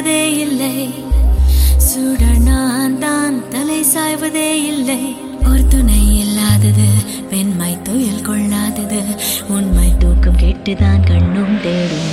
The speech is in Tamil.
சாய்வதே இல்லை. சுட நான் தான் தலை சாய்வதே இல்லை. ஒரு துணை இல்லாதது வெண்மை துயில் கொள்ளாதது. உண்மை தூக்கம் கெட்டுதான் கண்ணும் தேடும்.